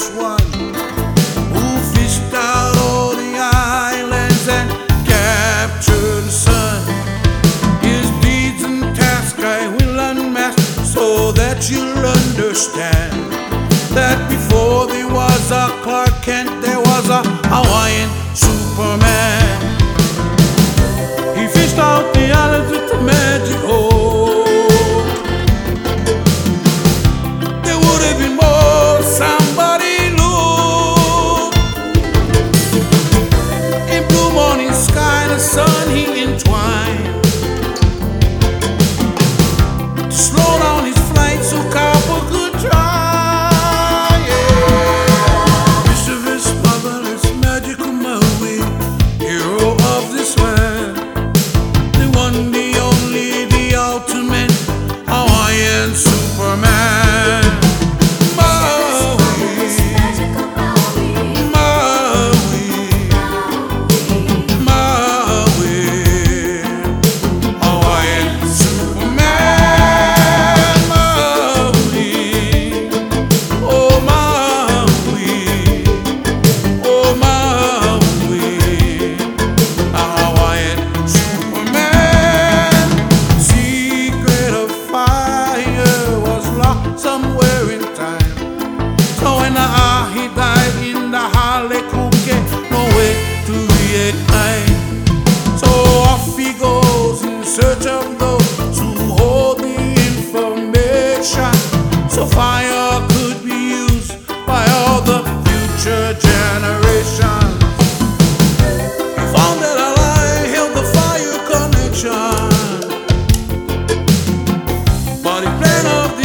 bravest one who fished out all the islands and captured the sun. His deeds and tasks I will unmask so that you'll understand that before there was a Clark Kent, there was a Hawaiian Superman. somewhere.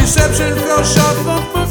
deception, fell short from